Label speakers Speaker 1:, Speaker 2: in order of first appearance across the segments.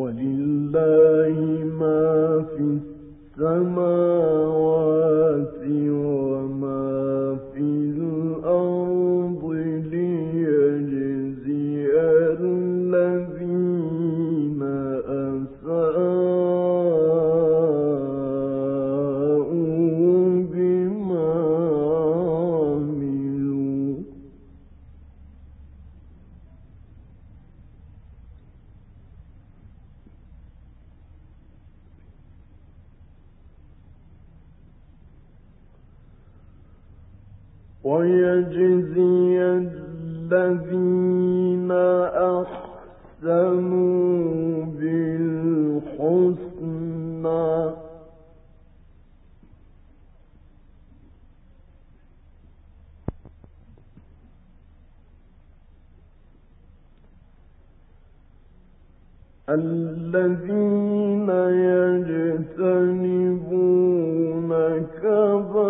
Speaker 1: ولله ما في السماوات الذين أحسنوا بالحسنى. الذين يجتنبون كبائر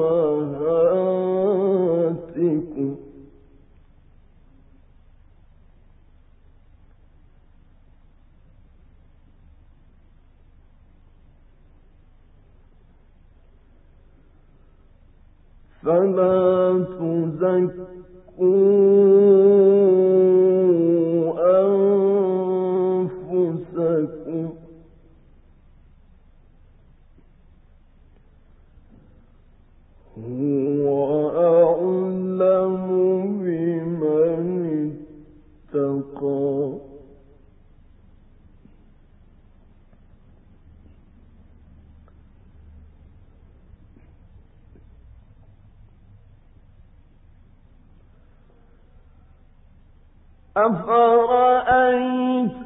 Speaker 1: أمهاتكم. فلا تزكوا أنفسكم هو أعلم بمن اتقى أفرأيت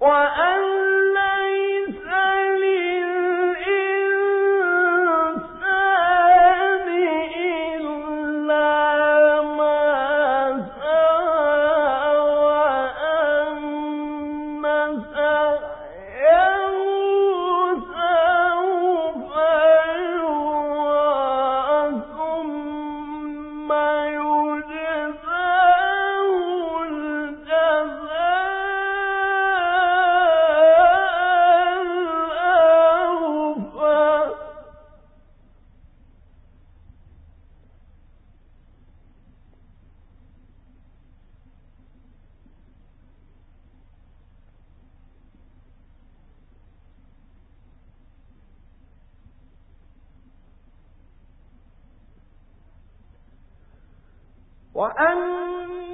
Speaker 1: وأن إلى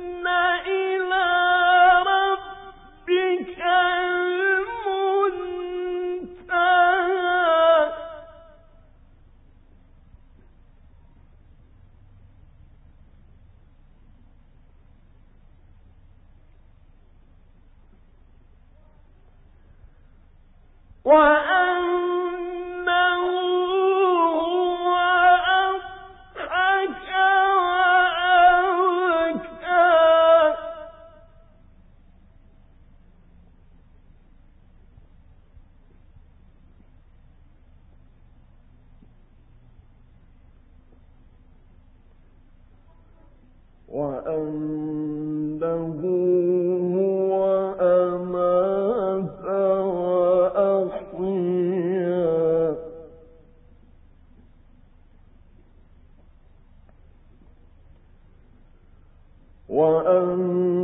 Speaker 1: وأن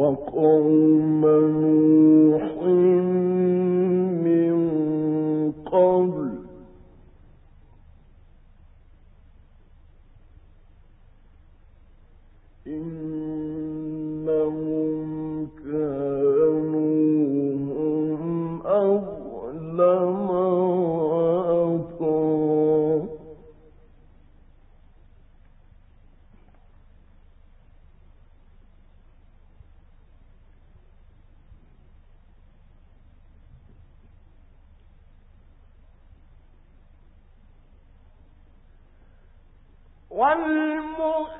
Speaker 1: وقوم نوح من قبل. إنهم كانوا هم أزفت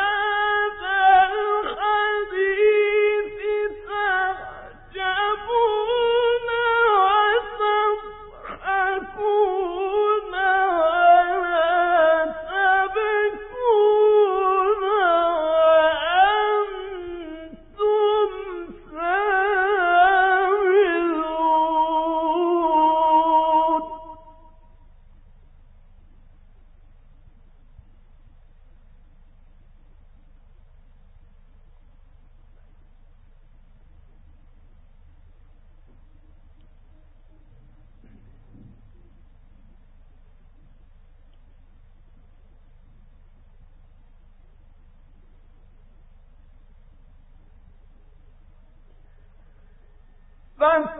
Speaker 1: فَاسْتَمِعُوا